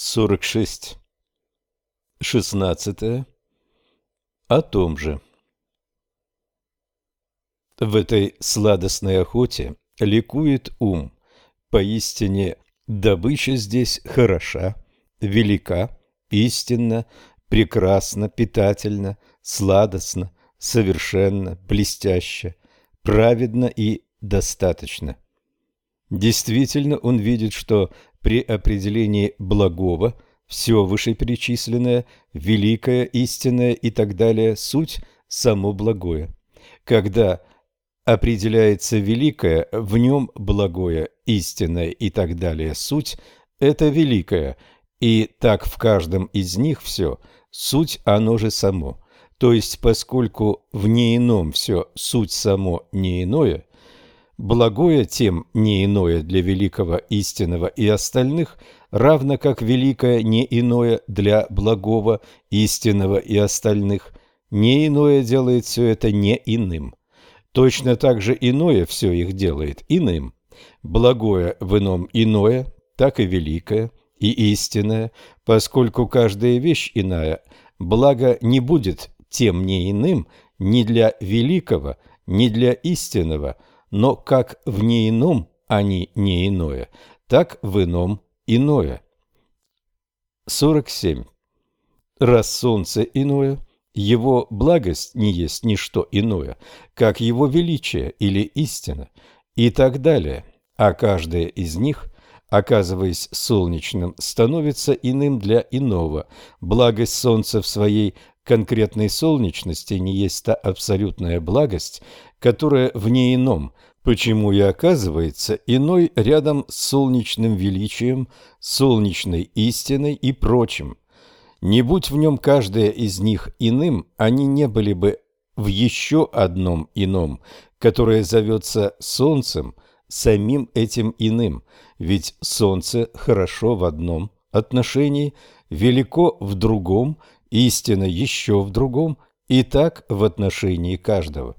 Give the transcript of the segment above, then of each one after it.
46. 16. О том же. В этой сладостной охоте ликует ум. Поистине, добыча здесь хороша, велика, истинна, прекрасна, питательна, сладостна, совершенно, блестяща, праведна и достаточно. Действительно, он видит, что при определении благого все вышеперечисленное, великое, истинное и так далее суть само благое. Когда определяется великое, в нем благое, истинное и так далее суть – это великое, и так в каждом из них все – суть оно же само. То есть, поскольку в неином все суть само не иное, Благое тем не иное для великого истинного и остальных, равно как великое не иное для благого истинного и остальных, не иное делает все это не иным. Точно так же иное все их делает иным. Благое в ином иное, так и великое и истинное, поскольку каждая вещь иная, благо не будет тем не иным ни для великого, ни для истинного – но как в неином они не иное, так в ином иное. 47. Раз солнце иное, его благость не есть ничто иное, как его величие или истина, и так далее, а каждая из них – оказываясь солнечным, становится иным для иного. Благость Солнца в своей конкретной солнечности не есть та абсолютная благость, которая вне ином, почему и оказывается иной рядом с солнечным величием, солнечной истиной и прочим. Не будь в нем каждая из них иным, они не были бы в еще одном ином, которое зовется солнцем, самим этим иным, ведь солнце хорошо в одном отношении, велико в другом истина еще в другом, и так в отношении каждого.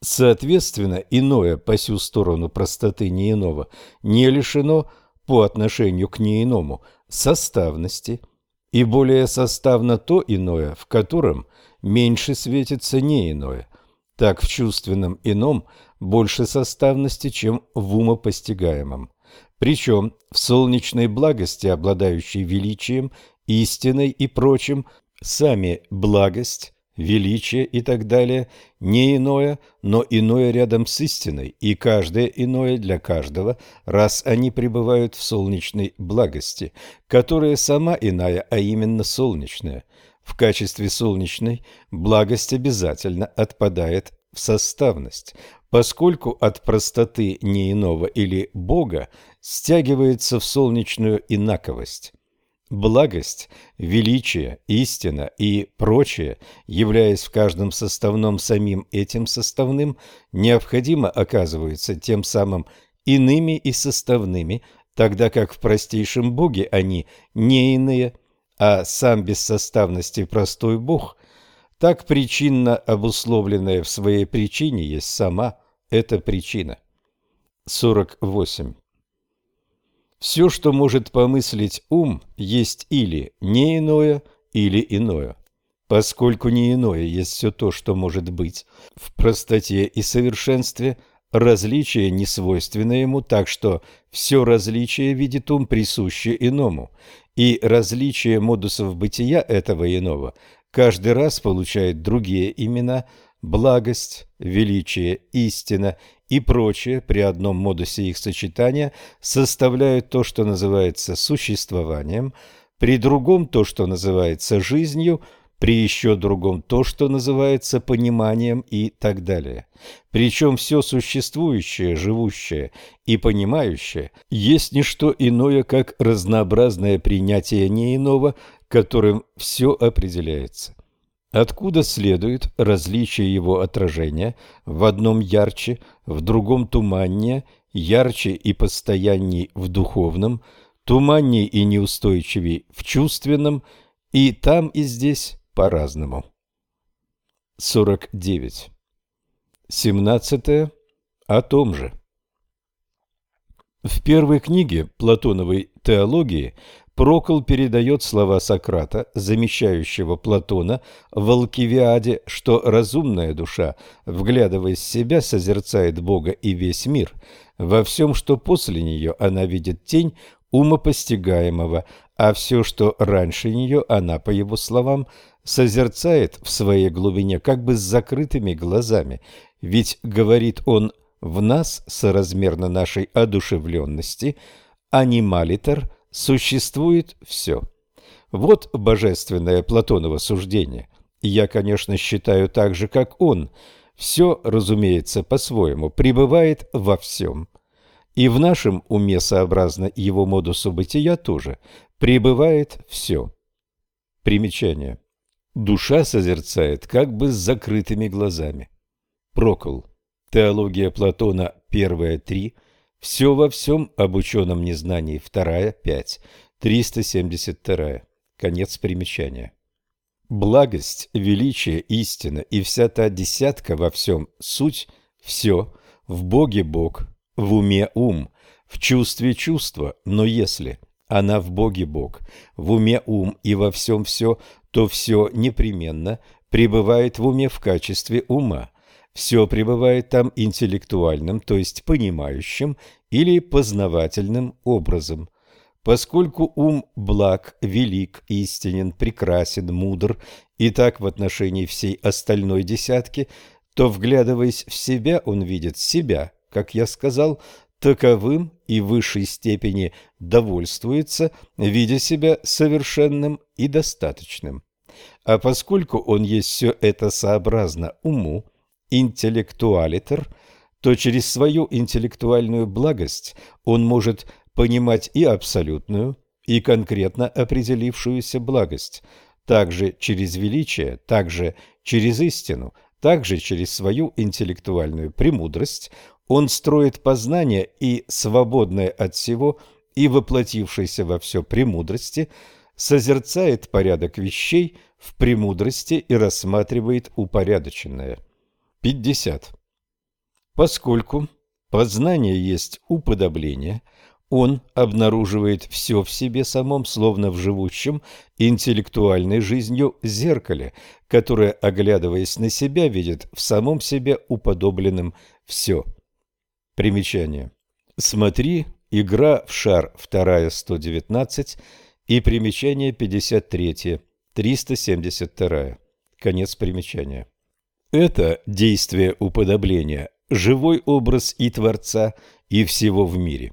Соответственно, иное по сю сторону простоты не иного не лишено по отношению к неиному составности, и более составно то иное, в котором меньше светится не иное. Так в чувственном ином больше составности, чем в умопостигаемом. Причем в солнечной благости, обладающей величием истиной и прочим, сами благость, величие и так далее не иное, но иное рядом с истиной, и каждое иное для каждого, раз они пребывают в солнечной благости, которая сама иная, а именно солнечная. В качестве солнечной благость обязательно отпадает в составность, поскольку от простоты не иного или Бога стягивается в солнечную инаковость. Благость, величие, истина и прочее, являясь в каждом составном самим этим составным, необходимо оказываются тем самым иными и составными, тогда как в простейшем Боге они не иные, а сам без составности простой Бог, так причинно обусловленная в своей причине есть сама эта причина. 48. Все, что может помыслить ум, есть или не иное, или иное. Поскольку не иное есть все то, что может быть, в простоте и совершенстве различие не свойственно ему, так что все различие видит ум присуще иному, и различие модусов бытия этого иного каждый раз получает другие имена – благость, величие, истина и прочее при одном модусе их сочетания составляют то, что называется существованием, при другом то, что называется жизнью, при еще другом то, что называется пониманием и так далее. Причем все существующее, живущее и понимающее есть не что иное, как разнообразное принятие не иного, которым все определяется откуда следует различие его отражения в одном ярче, в другом туманнее, ярче и постоянней в духовном, туманней и неустойчивей в чувственном, и там и здесь по-разному. 49. 17. О том же. В первой книге Платоновой теологии Прокол передает слова Сократа, замещающего Платона в Алкивиаде, что разумная душа, вглядываясь в себя, созерцает Бога и весь мир. Во всем, что после нее, она видит тень умопостигаемого, а все, что раньше нее, она, по его словам, созерцает в своей глубине как бы с закрытыми глазами. Ведь, говорит он, в нас, соразмерно нашей одушевленности, анималитер – существует все. Вот божественное Платоново суждение. Я, конечно, считаю так же, как он. Все, разумеется, по-своему, пребывает во всем. И в нашем уме, сообразно его модусу бытия, тоже пребывает все. Примечание. Душа созерцает как бы с закрытыми глазами. Прокол. Теология Платона, первая три, все во всем об ученом незнании. Вторая, пять. 372. Конец примечания. Благость, величие, истина и вся та десятка во всем суть, все, в Боге Бог, в уме ум, в чувстве чувство, но если она в Боге Бог, в уме ум и во всем все, то все непременно пребывает в уме в качестве ума. Все пребывает там интеллектуальным, то есть понимающим или познавательным образом. Поскольку ум благ, велик, истинен, прекрасен, мудр, и так в отношении всей остальной десятки, то, вглядываясь в себя, он видит себя, как я сказал, таковым и в высшей степени довольствуется, видя себя совершенным и достаточным. А поскольку он есть все это сообразно уму, интеллектуалитер, то через свою интеллектуальную благость он может понимать и абсолютную, и конкретно определившуюся благость, также через величие, также через истину, также через свою интеллектуальную премудрость он строит познание и свободное от всего, и воплотившееся во все премудрости, созерцает порядок вещей в премудрости и рассматривает упорядоченное. 50. Поскольку познание есть уподобление, он обнаруживает все в себе самом, словно в живущем интеллектуальной жизнью зеркале, которое, оглядываясь на себя, видит в самом себе уподобленным все. Примечание. Смотри «Игра в шар» вторая 119 и примечание 53 372. Конец примечания. Это действие уподобления, живой образ и Творца, и всего в мире.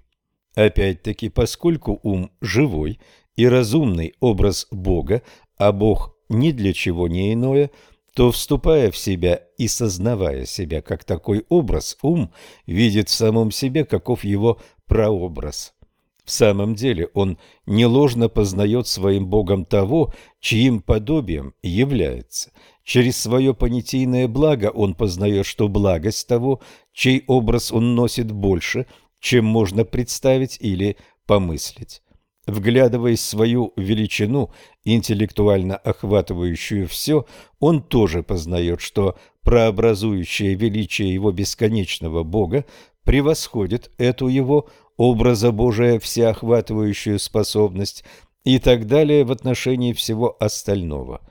Опять-таки, поскольку ум живой и разумный образ Бога, а Бог ни для чего не иное, то, вступая в себя и сознавая себя как такой образ, ум видит в самом себе, каков его прообраз. В самом деле он неложно познает своим Богом того, чьим подобием является. Через свое понятийное благо он познает, что благость того, чей образ он носит больше, чем можно представить или помыслить. Вглядываясь в свою величину, интеллектуально охватывающую все, он тоже познает, что прообразующее величие его бесконечного Бога превосходит эту его образа Божия всеохватывающую способность и так далее в отношении всего остального.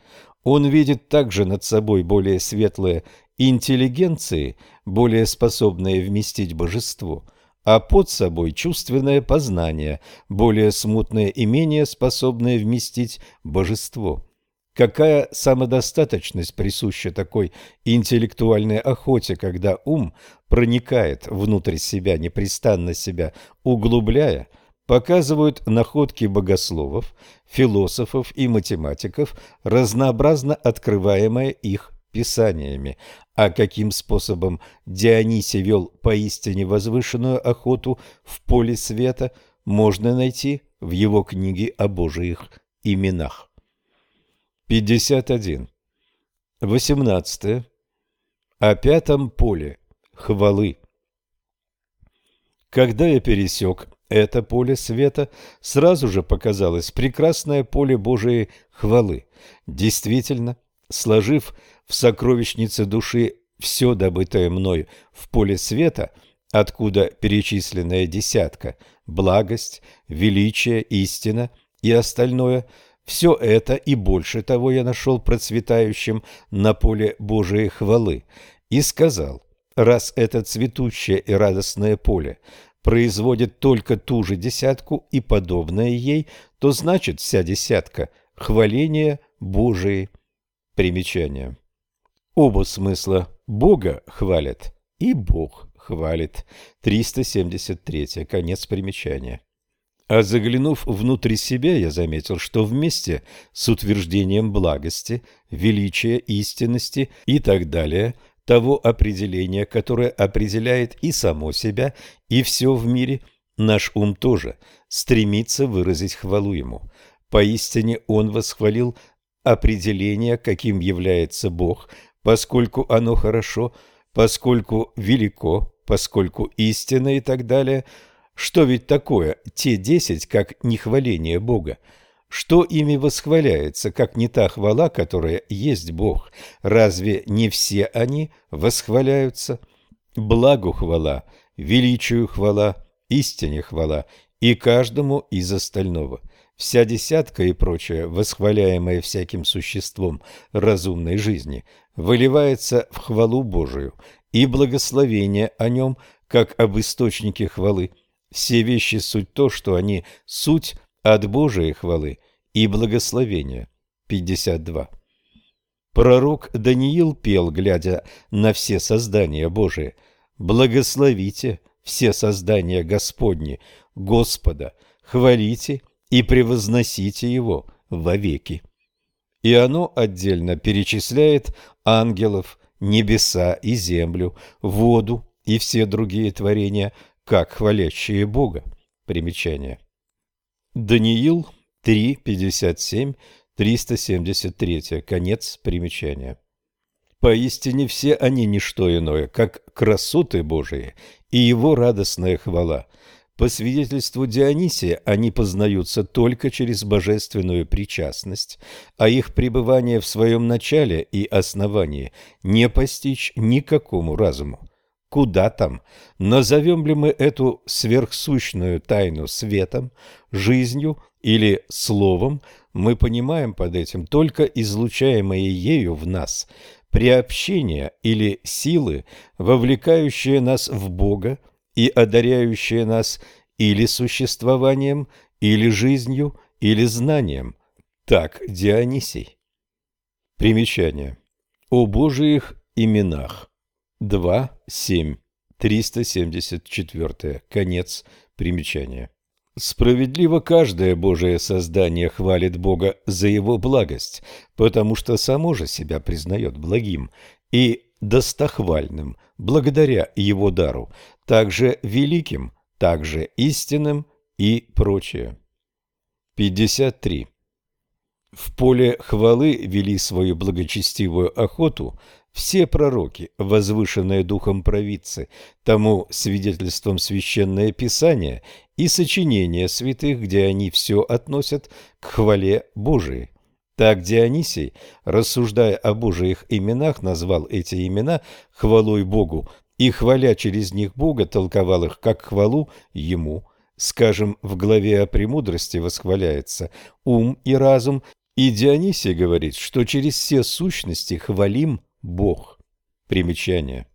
Он видит также над собой более светлые интеллигенции, более способные вместить божество, а под собой чувственное познание, более смутное и менее способное вместить божество. Какая самодостаточность присуща такой интеллектуальной охоте, когда ум проникает внутрь себя, непрестанно себя углубляя, показывают находки богословов, философов и математиков, разнообразно открываемые их писаниями. А каким способом Дионисий вел поистине возвышенную охоту в поле света, можно найти в его книге о Божиих именах. 51. 18. О пятом поле хвалы. Когда я пересек это поле света, сразу же показалось прекрасное поле Божией хвалы. Действительно, сложив в сокровищнице души все добытое мной в поле света, откуда перечисленная десятка – благость, величие, истина – и остальное – все это и больше того я нашел процветающим на поле Божией хвалы и сказал, раз это цветущее и радостное поле производит только ту же десятку и подобное ей, то значит вся десятка – хваление Божие. Примечание. Оба смысла Бога хвалят и Бог хвалит. 373. Конец примечания. А заглянув внутрь себя, я заметил, что вместе с утверждением благости, величия, истинности и так далее, того определения, которое определяет и само себя, и все в мире, наш ум тоже стремится выразить хвалу ему. Поистине он восхвалил определение, каким является Бог, поскольку оно хорошо, поскольку велико, поскольку истинно и так далее – что ведь такое те десять, как нехваление Бога? Что ими восхваляется, как не та хвала, которая есть Бог? Разве не все они восхваляются? Благу хвала, величию хвала, истине хвала и каждому из остального. Вся десятка и прочее, восхваляемое всяким существом разумной жизни, выливается в хвалу Божию и благословение о нем, как об источнике хвалы – все вещи суть то, что они суть от Божией хвалы и благословения. 52. Пророк Даниил пел, глядя на все создания Божии, «Благословите все создания Господни, Господа, хвалите и превозносите Его вовеки». И оно отдельно перечисляет ангелов, небеса и землю, воду и все другие творения – как хвалящие Бога. Примечание. Даниил 3, 57, 373. Конец примечания. Поистине все они не что иное, как красоты Божии и его радостная хвала. По свидетельству Дионисия, они познаются только через божественную причастность, а их пребывание в своем начале и основании не постичь никакому разуму. Куда там? Назовем ли мы эту сверхсущную тайну светом, жизнью или словом, мы понимаем под этим только излучаемое ею в нас приобщение или силы, вовлекающие нас в Бога и одаряющие нас или существованием, или жизнью, или знанием. Так Дионисий. Примечание. О Божиих именах. 2.7. 374. Конец примечания. Справедливо каждое Божие создание хвалит Бога за его благость, потому что само же себя признает благим и достохвальным благодаря его дару, также великим, также истинным и прочее. 53. В поле хвалы вели свою благочестивую охоту все пророки, возвышенные духом провидцы, тому свидетельством священное писание и сочинения святых, где они все относят к хвале Божией. Так Дионисий, рассуждая о Божиих именах, назвал эти имена хвалой Богу и, хваля через них Бога, толковал их как хвалу Ему. Скажем, в главе о премудрости восхваляется ум и разум, и Дионисий говорит, что через все сущности хвалим Бог. Примечание.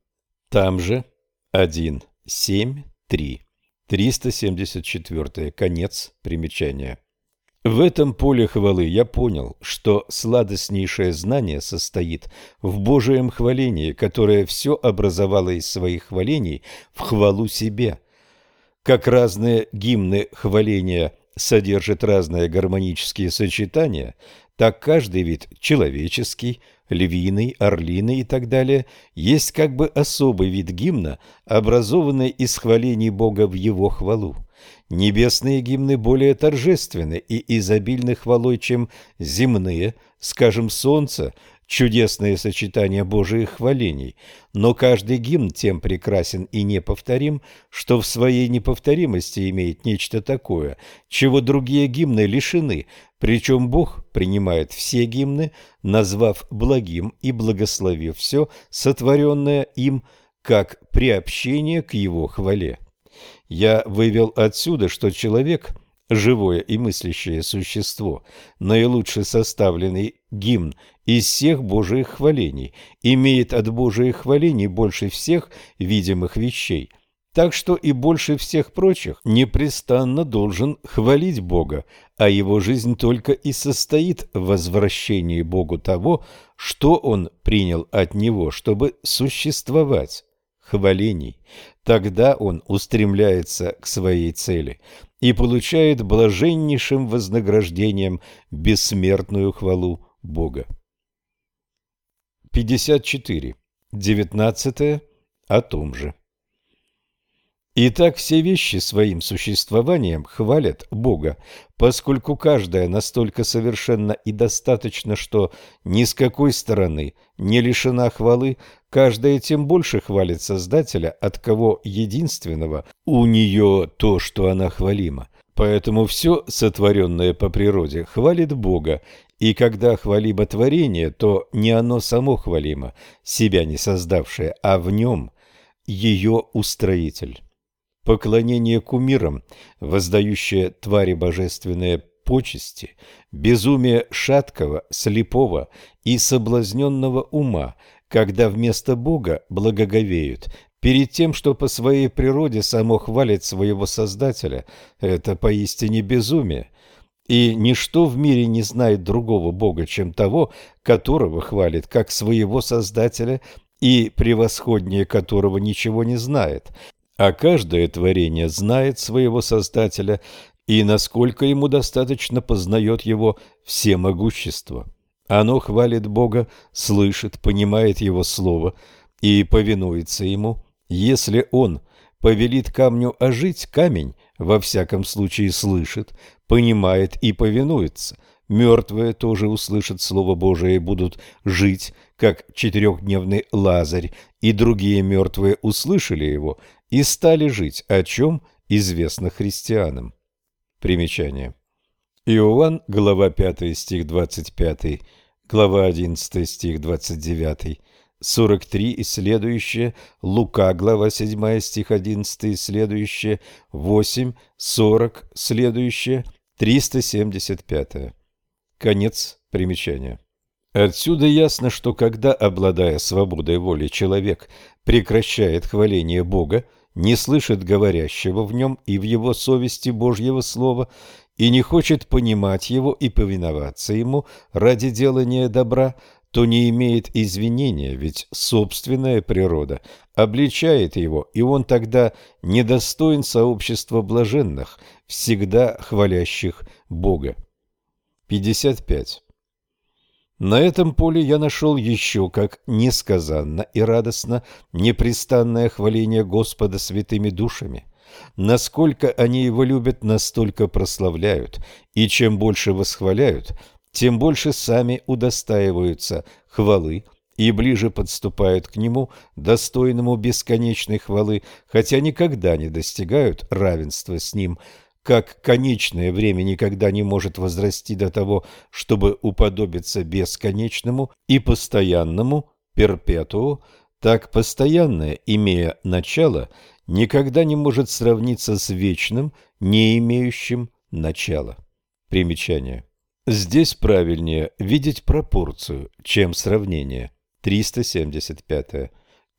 Там же 1, 7, 3. 374. Конец примечания. В этом поле хвалы я понял, что сладостнейшее знание состоит в Божьем хвалении, которое все образовало из своих хвалений в хвалу себе. Как разные гимны хваления содержат разные гармонические сочетания, так каждый вид человеческий – львиный, орлиный и так далее, есть как бы особый вид гимна, образованный из хвалений Бога в его хвалу. Небесные гимны более торжественны и изобильны хвалой, чем земные, скажем, солнце, чудесное сочетание Божиих хвалений, но каждый гимн тем прекрасен и неповторим, что в своей неповторимости имеет нечто такое, чего другие гимны лишены, причем Бог принимает все гимны, назвав благим и благословив все, сотворенное им, как приобщение к его хвале. Я вывел отсюда, что человек живое и мыслящее существо, наилучше составленный гимн из всех Божиих хвалений, имеет от Божиих хвалений больше всех видимых вещей, так что и больше всех прочих непрестанно должен хвалить Бога, а его жизнь только и состоит в возвращении Богу того, что он принял от него, чтобы существовать, хвалений. Тогда он устремляется к своей цели и получает блаженнейшим вознаграждением бессмертную хвалу Бога. 54. 19. О том же. Итак, все вещи своим существованием хвалят Бога, поскольку каждая настолько совершенна и достаточно, что ни с какой стороны не лишена хвалы, каждая тем больше хвалит Создателя, от кого единственного у нее то, что она хвалима. Поэтому все сотворенное по природе хвалит Бога, и когда хвалимо творение, то не оно само хвалимо, себя не создавшее, а в нем ее устроитель. Поклонение кумирам, воздающее твари божественные почести, безумие шаткого, слепого и соблазненного ума, когда вместо Бога благоговеют перед тем, что по своей природе само хвалит своего Создателя, это поистине безумие. И ничто в мире не знает другого Бога, чем того, которого хвалит, как своего Создателя, и превосходнее которого ничего не знает. А каждое творение знает своего Создателя, и насколько ему достаточно познает его всемогущество. Оно хвалит Бога, слышит, понимает Его Слово и повинуется Ему. Если Он повелит камню ожить, камень, во всяком случае, слышит, понимает и повинуется. Мертвые тоже услышат Слово Божие и будут жить, как четырехдневный Лазарь, и другие мертвые услышали его и стали жить, о чем известно христианам. Примечание. Иоанн, глава 5, стих 25, глава 11, стих 29, 43 и следующее, Лука, глава 7, стих 11 и следующее, 8, 40, следующее, 375. Конец примечания. Отсюда ясно, что когда, обладая свободой воли, человек прекращает хваление Бога, не слышит говорящего в нем и в его совести Божьего Слова, и не хочет понимать его и повиноваться ему ради делания добра, то не имеет извинения, ведь собственная природа обличает его, и он тогда недостоин сообщества блаженных, всегда хвалящих Бога. 55. На этом поле я нашел еще, как несказанно и радостно, непрестанное хваление Господа святыми душами. Насколько они его любят, настолько прославляют, и чем больше восхваляют, тем больше сами удостаиваются хвалы и ближе подступают к нему, достойному бесконечной хвалы, хотя никогда не достигают равенства с ним – как конечное время никогда не может возрасти до того, чтобы уподобиться бесконечному и постоянному перпетуу, так постоянное, имея начало, никогда не может сравниться с вечным, не имеющим начала. Примечание. Здесь правильнее видеть пропорцию, чем сравнение. 375.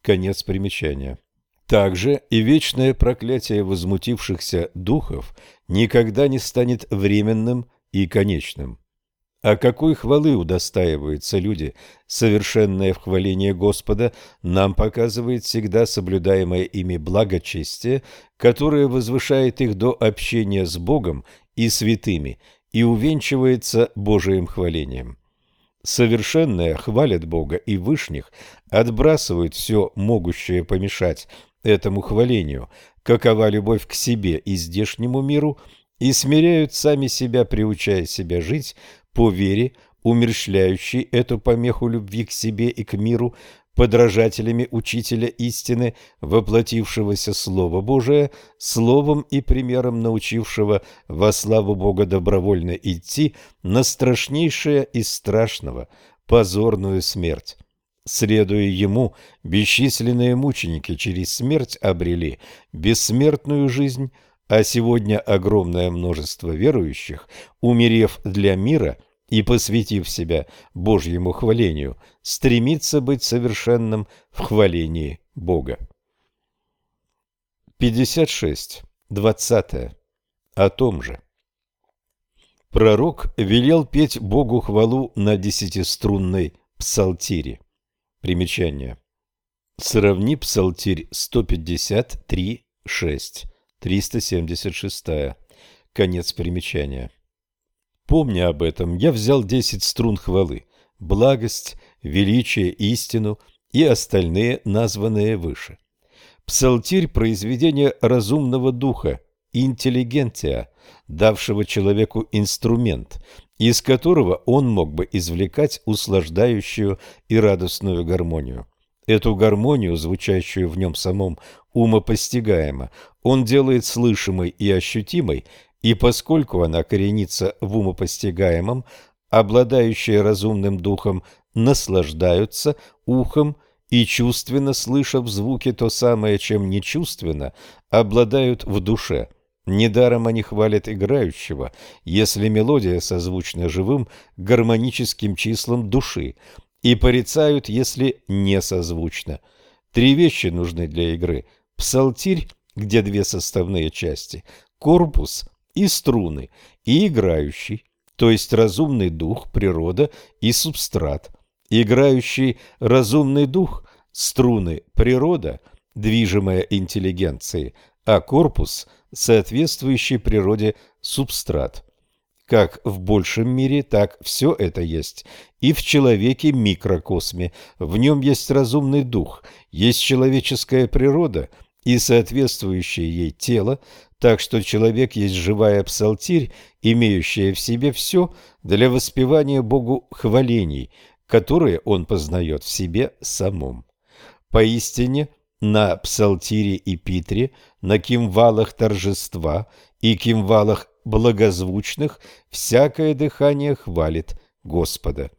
Конец примечания. Также и вечное проклятие возмутившихся духов никогда не станет временным и конечным. А какой хвалы удостаиваются люди, совершенное в хвалении Господа, нам показывает всегда соблюдаемое ими благочестие, которое возвышает их до общения с Богом и святыми и увенчивается Божиим хвалением. Совершенное хвалят Бога и вышних, отбрасывают все могущее помешать этому хвалению, какова любовь к себе и здешнему миру, и смиряют сами себя, приучая себя жить по вере, умерщвляющей эту помеху любви к себе и к миру, подражателями учителя истины, воплотившегося Слова Божия, словом и примером научившего во славу Бога добровольно идти на страшнейшее из страшного, позорную смерть. Следуя ему, бесчисленные мученики через смерть обрели бессмертную жизнь, а сегодня огромное множество верующих, умерев для мира и посвятив себя Божьему хвалению, стремится быть совершенным в хвалении Бога. 56. 20. О том же. Пророк велел петь Богу хвалу на десятиструнной псалтире. Примечание. Сравни псалтирь 153, 6, 376. Конец примечания. Помня об этом, я взял десять струн хвалы, благость, величие, истину и остальные, названные выше. Псалтирь – произведение разумного духа, интеллигентия, давшего человеку инструмент, из которого он мог бы извлекать услаждающую и радостную гармонию. Эту гармонию, звучащую в нем самом умопостигаемо, он делает слышимой и ощутимой, и поскольку она коренится в умопостигаемом, обладающие разумным духом наслаждаются ухом и чувственно слыша в звуке то самое, чем нечувственно, обладают в душе. Недаром они хвалят играющего, если мелодия созвучна живым гармоническим числам души, и порицают, если не созвучна. Три вещи нужны для игры. Псалтирь, где две составные части, корпус и струны, и играющий, то есть разумный дух, природа и субстрат – Играющий разумный дух, струны природа, движимая интеллигенцией, а корпус – соответствующий природе субстрат. Как в большем мире, так все это есть. И в человеке микрокосме. В нем есть разумный дух, есть человеческая природа и соответствующее ей тело, так что человек есть живая псалтирь, имеющая в себе все для воспевания Богу хвалений, которые он познает в себе самом. Поистине, на псалтире и питре, на кимвалах торжества и кимвалах благозвучных всякое дыхание хвалит Господа.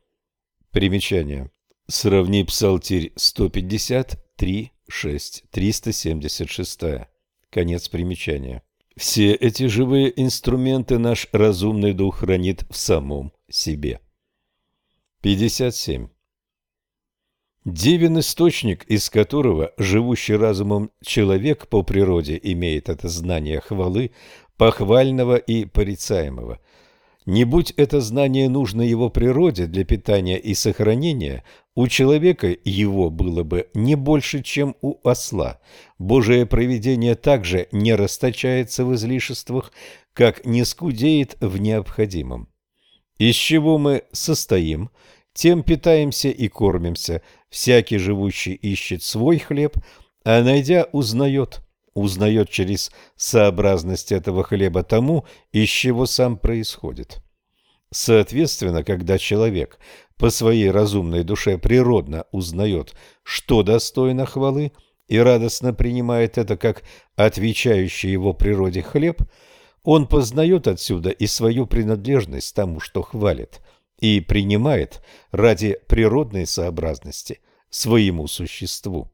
Примечание. Сравни псалтирь 153, 6, 376. Конец примечания. Все эти живые инструменты наш разумный дух хранит в самом себе. 57. Девин источник, из которого живущий разумом человек по природе имеет это знание хвалы, похвального и порицаемого. Не будь это знание нужно его природе для питания и сохранения, у человека его было бы не больше, чем у осла. Божие провидение также не расточается в излишествах, как не скудеет в необходимом. Из чего мы состоим, тем питаемся и кормимся. Всякий живущий ищет свой хлеб, а найдя, узнает. Узнает через сообразность этого хлеба тому, из чего сам происходит. Соответственно, когда человек по своей разумной душе природно узнает, что достойно хвалы, и радостно принимает это как отвечающий его природе хлеб – он познает отсюда и свою принадлежность тому, что хвалит, и принимает ради природной сообразности своему существу.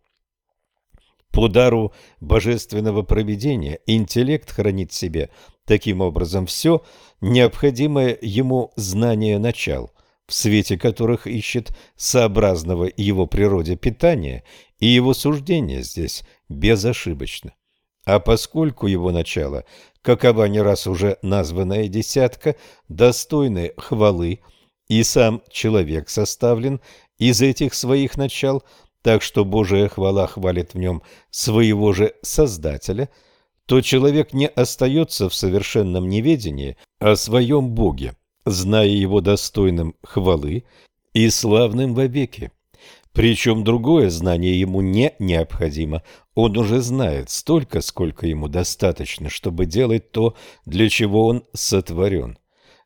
По дару божественного провидения интеллект хранит в себе таким образом все необходимое ему знание начал, в свете которых ищет сообразного его природе питания, и его суждение здесь безошибочно. А поскольку его начало какова не раз уже названная десятка, достойны хвалы, и сам человек составлен из этих своих начал, так что Божия хвала хвалит в нем своего же Создателя, то человек не остается в совершенном неведении о своем Боге, зная его достойным хвалы и славным вовеки. Причем другое знание ему не необходимо. Он уже знает столько, сколько ему достаточно, чтобы делать то, для чего он сотворен.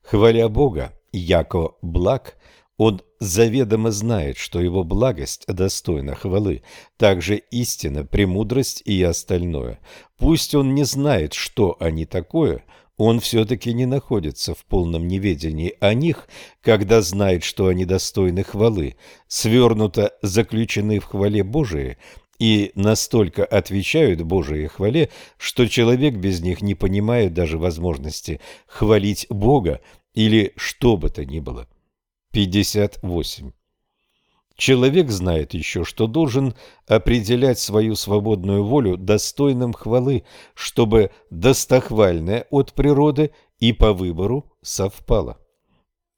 Хваля Бога, яко благ, он заведомо знает, что его благость достойна хвалы, также истина, премудрость и остальное. Пусть он не знает, что они такое – он все-таки не находится в полном неведении о них, когда знает, что они достойны хвалы, свернуто заключены в хвале Божией и настолько отвечают Божией хвале, что человек без них не понимает даже возможности хвалить Бога или что бы то ни было. 58. Человек знает еще, что должен определять свою свободную волю достойным хвалы, чтобы достохвальное от природы и по выбору совпало.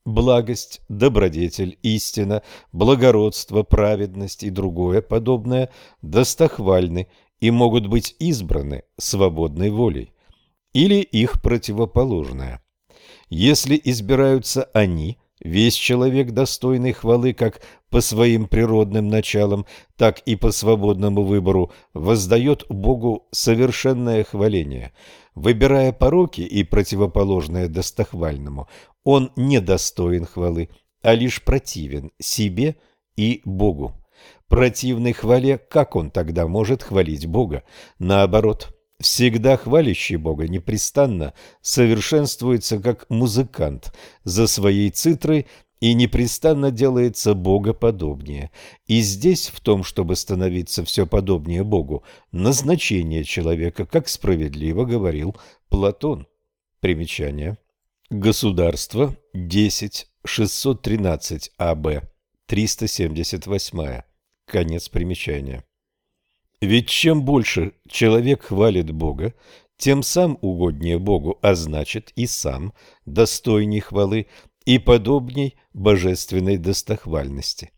Благость, добродетель, истина, благородство, праведность и другое подобное достохвальны и могут быть избраны свободной волей, или их противоположное. Если избираются они – Весь человек, достойный хвалы как по своим природным началам, так и по свободному выбору, воздает Богу совершенное хваление. Выбирая пороки и противоположное достохвальному, он не достоин хвалы, а лишь противен себе и Богу. Противный хвале, как он тогда может хвалить Бога? Наоборот – Всегда хвалящий Бога непрестанно совершенствуется как музыкант за своей цитрой и непрестанно делается богоподобнее. И здесь, в том, чтобы становиться все подобнее Богу, назначение человека, как справедливо говорил Платон. Примечание. Государство 10 613 АБ 378. Конец примечания. Ведь чем больше человек хвалит Бога, тем сам угоднее Богу, а значит и сам достойней хвалы и подобней божественной достохвальности.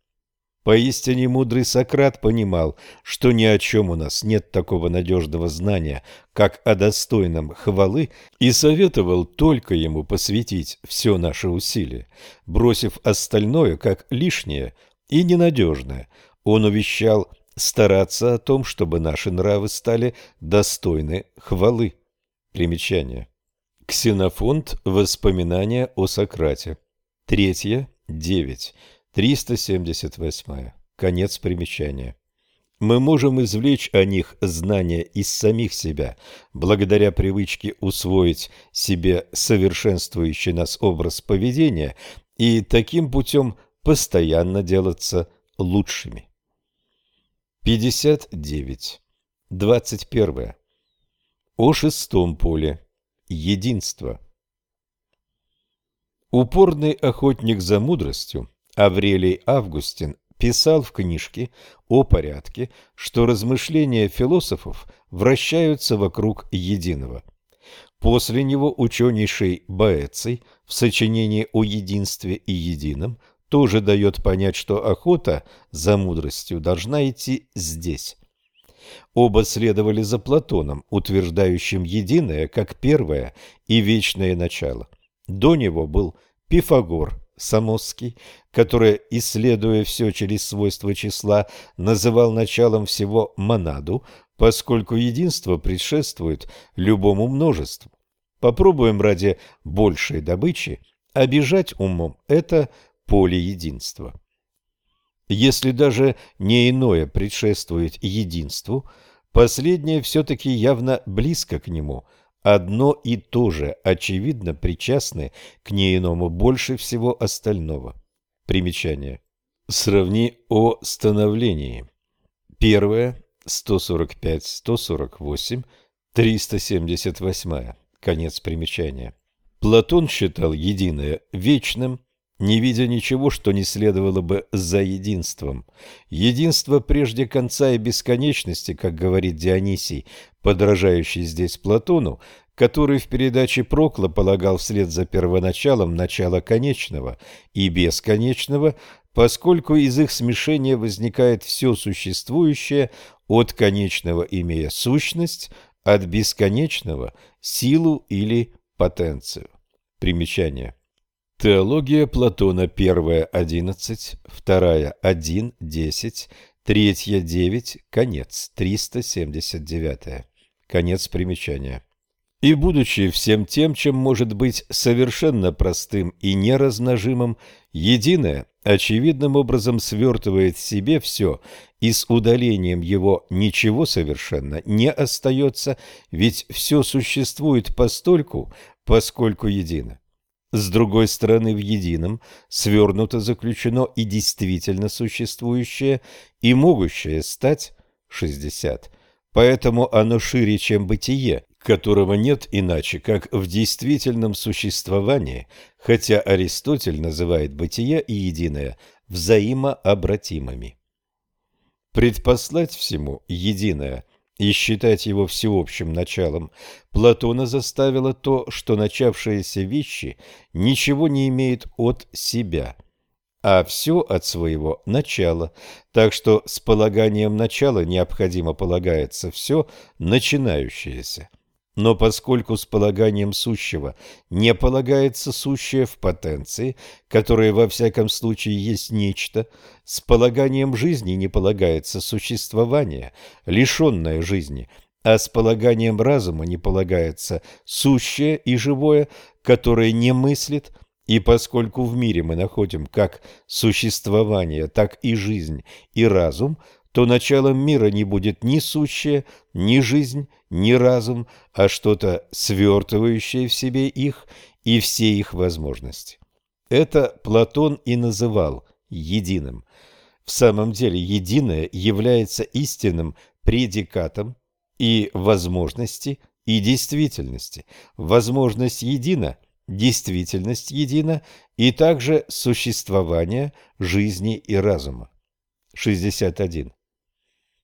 Поистине мудрый Сократ понимал, что ни о чем у нас нет такого надежного знания, как о достойном хвалы, и советовал только ему посвятить все наше усилие, бросив остальное как лишнее и ненадежное. Он увещал стараться о том, чтобы наши нравы стали достойны хвалы. Примечание. Ксенофонт. Воспоминания о Сократе. Третье. Девять. 378. Конец примечания. Мы можем извлечь о них знания из самих себя, благодаря привычке усвоить себе совершенствующий нас образ поведения и таким путем постоянно делаться лучшими. 59. 21. О шестом поле. Единство. Упорный охотник за мудростью Аврелий Августин писал в книжке о порядке, что размышления философов вращаются вокруг единого. После него ученейший Боэций в сочинении о единстве и едином тоже дает понять, что охота за мудростью должна идти здесь. Оба следовали за Платоном, утверждающим единое как первое и вечное начало. До него был Пифагор Самосский, который, исследуя все через свойства числа, называл началом всего монаду, поскольку единство предшествует любому множеству. Попробуем ради большей добычи обижать умом это поле единства. Если даже не иное предшествует единству, последнее все-таки явно близко к нему, одно и то же очевидно причастны к неиному больше всего остального. Примечание. Сравни о становлении. Первое, 145, 148, 378. Конец примечания. Платон считал единое вечным, не видя ничего, что не следовало бы за единством. Единство прежде конца и бесконечности, как говорит Дионисий, подражающий здесь Платону, который в передаче Прокла полагал вслед за первоначалом начало конечного и бесконечного, поскольку из их смешения возникает все существующее, от конечного имея сущность, от бесконечного – силу или потенцию. Примечание. Теология Платона, первая одиннадцать, вторая один десять, третья девять, конец, триста семьдесят девятая. Конец примечания. И будучи всем тем, чем может быть совершенно простым и неразножимым, единое очевидным образом свертывает в себе все, и с удалением его ничего совершенно не остается, ведь все существует постольку, поскольку едино. С другой стороны, в едином свернуто заключено и действительно существующее, и могущее стать, 60. Поэтому оно шире, чем бытие, которого нет иначе, как в действительном существовании, хотя Аристотель называет бытие и единое взаимообратимыми. Предпослать всему единое и считать его всеобщим началом Платона заставило то, что начавшиеся вещи ничего не имеют от себя – а все от своего начала, так что с полаганием начала необходимо полагается все начинающееся. Но поскольку с полаганием сущего не полагается сущее в потенции, которое во всяком случае есть нечто, с полаганием жизни не полагается существование, лишенное жизни, а с полаганием разума не полагается сущее и живое, которое не мыслит, и поскольку в мире мы находим как существование, так и жизнь и разум, то началом мира не будет ни сущее, ни жизнь, ни разум, а что-то свертывающее в себе их и все их возможности. Это Платон и называл единым. В самом деле единое является истинным предикатом и возможности, и действительности. Возможность едина – действительность едина и также существование жизни и разума. 61.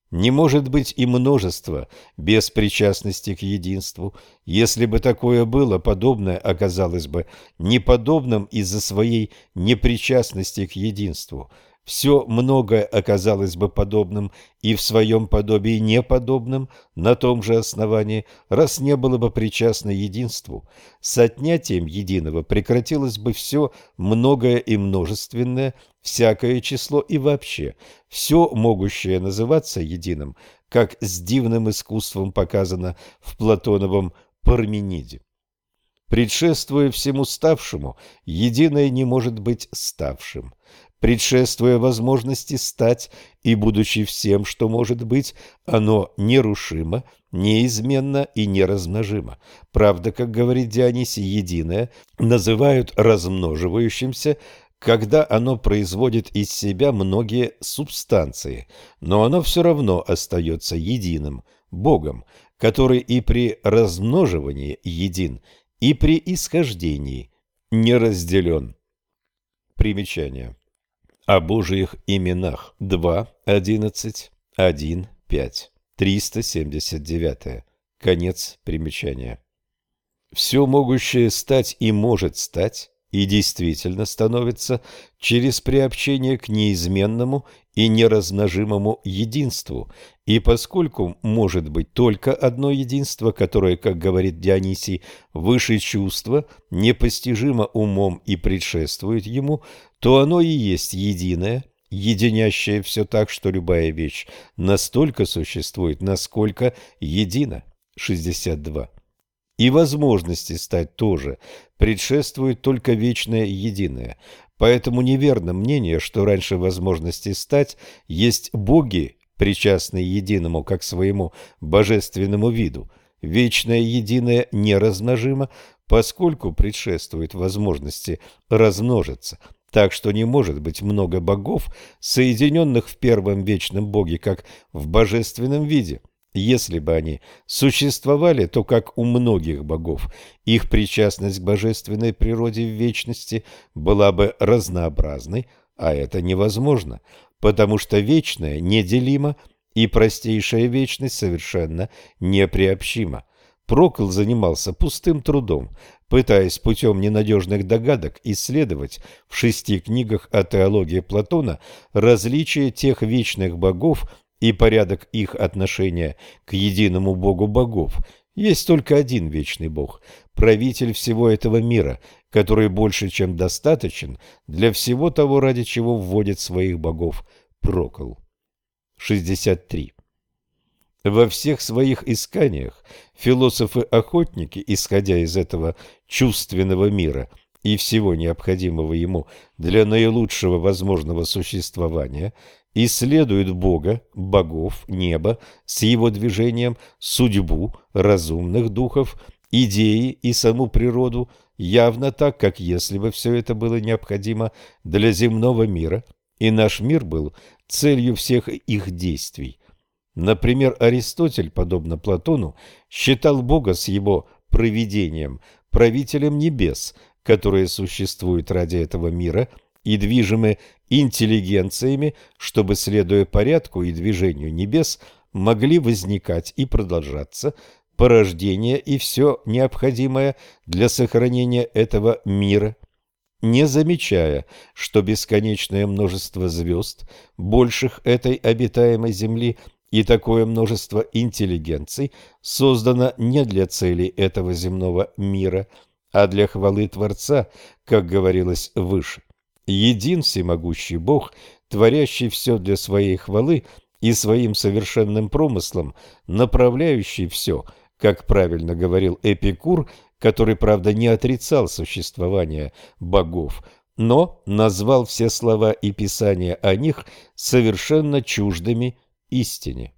Не может быть и множества без причастности к единству. Если бы такое было, подобное оказалось бы неподобным из-за своей непричастности к единству – все многое оказалось бы подобным и в своем подобии неподобным на том же основании, раз не было бы причастно единству. С отнятием единого прекратилось бы все многое и множественное, всякое число и вообще, все могущее называться единым, как с дивным искусством показано в Платоновом Пармениде. Предшествуя всему ставшему, единое не может быть ставшим предшествуя возможности стать, и будучи всем, что может быть, оно нерушимо, неизменно и неразмножимо. Правда, как говорит Дионисий, единое называют размноживающимся, когда оно производит из себя многие субстанции, но оно все равно остается единым, Богом, который и при размноживании един, и при исхождении не разделен. Примечание о Божьих именах 2, 11, 1, 5, 379. Конец примечания. Все могущее стать и может стать, и действительно становится через приобщение к неизменному и неразножимому единству, и поскольку может быть только одно единство, которое, как говорит Дионисий, выше чувства, непостижимо умом и предшествует ему, то оно и есть единое, единящее все так, что любая вещь настолько существует, насколько едина. 62. И возможности стать тоже предшествует только вечное единое. Поэтому неверно мнение, что раньше возможности стать есть боги, причастные единому как своему божественному виду. Вечное единое неразмножимо, поскольку предшествует возможности размножиться – так что не может быть много богов, соединенных в первом вечном боге, как в божественном виде. Если бы они существовали, то, как у многих богов, их причастность к божественной природе в вечности была бы разнообразной, а это невозможно, потому что вечное неделимо и простейшая вечность совершенно неприобщима. Прокл занимался пустым трудом, пытаясь путем ненадежных догадок исследовать в шести книгах о теологии Платона различия тех вечных богов и порядок их отношения к единому богу богов. Есть только один вечный бог, правитель всего этого мира, который больше чем достаточен для всего того, ради чего вводит своих богов Прокл. 63. Во всех своих исканиях философы-охотники, исходя из этого чувственного мира и всего необходимого ему для наилучшего возможного существования, исследуют Бога, богов, небо с его движением, судьбу, разумных духов, идеи и саму природу, явно так, как если бы все это было необходимо для земного мира, и наш мир был целью всех их действий – Например, Аристотель, подобно Платону, считал Бога с его провидением, правителем небес, которые существуют ради этого мира и движимы интеллигенциями, чтобы, следуя порядку и движению небес, могли возникать и продолжаться порождение и все необходимое для сохранения этого мира – не замечая, что бесконечное множество звезд, больших этой обитаемой Земли, и такое множество интеллигенций создано не для целей этого земного мира, а для хвалы Творца, как говорилось выше. Един всемогущий Бог, творящий все для своей хвалы и своим совершенным промыслом, направляющий все, как правильно говорил Эпикур – который, правда, не отрицал существование богов, но назвал все слова и писания о них совершенно чуждыми истине.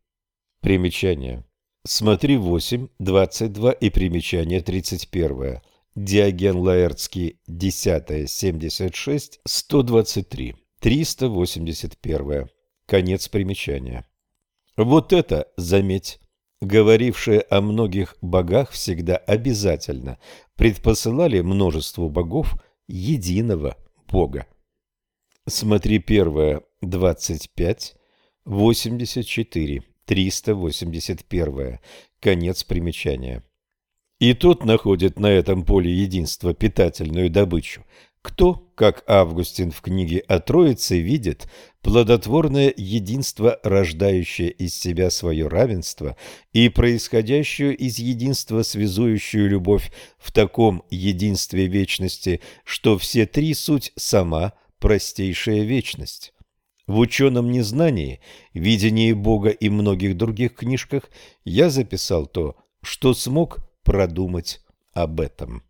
Примечание. Смотри 8, 22 и примечание 31. Диоген Лаэртский, 10, 76, 123, 381. Конец примечания. Вот это, заметь, говорившие о многих богах, всегда обязательно предпосылали множеству богов единого бога. Смотри первое, 25, 84, 381, конец примечания. И тот находит на этом поле единства питательную добычу, кто, как Августин в книге о Троице, видит плодотворное единство, рождающее из себя свое равенство, и происходящую из единства связующую любовь в таком единстве вечности, что все три суть сама простейшая вечность. В ученом незнании, видении Бога и многих других книжках я записал то, что смог продумать об этом.